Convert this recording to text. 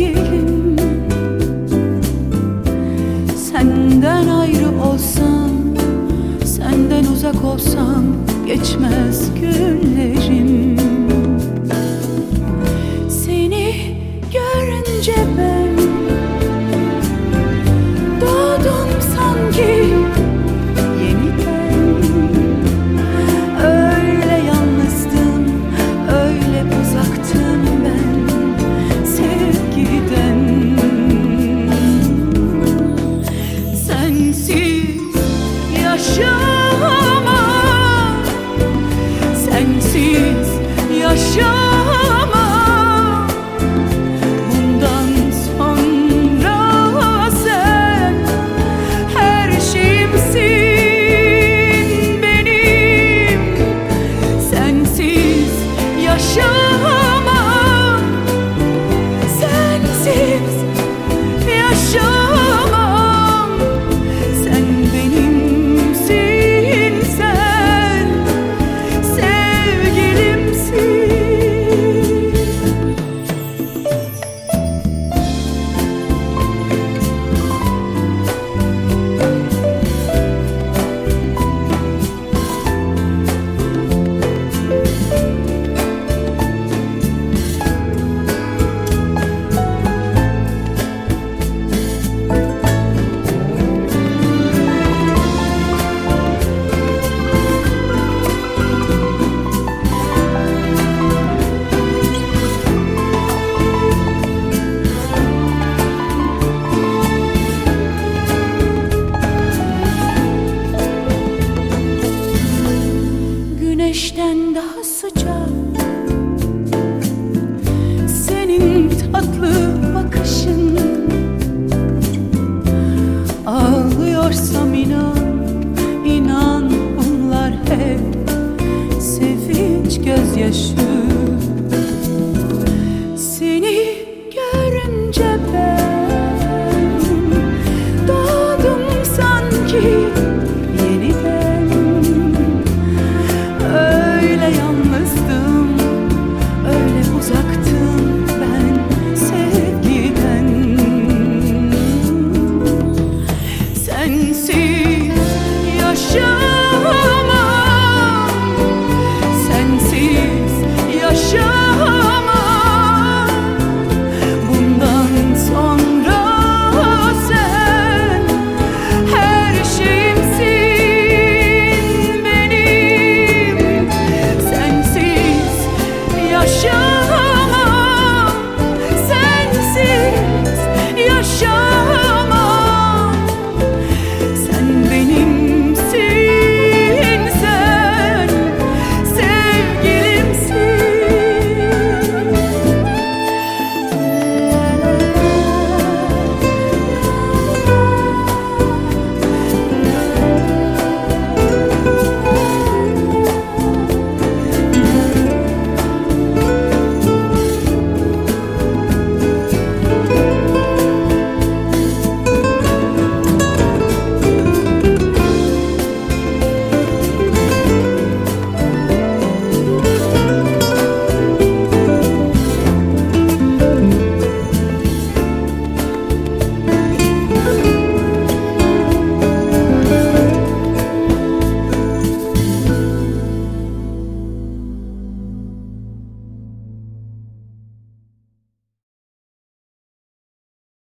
gelin Senden ayrı olsam Senden uzak olsam Geçmez günlerim. show.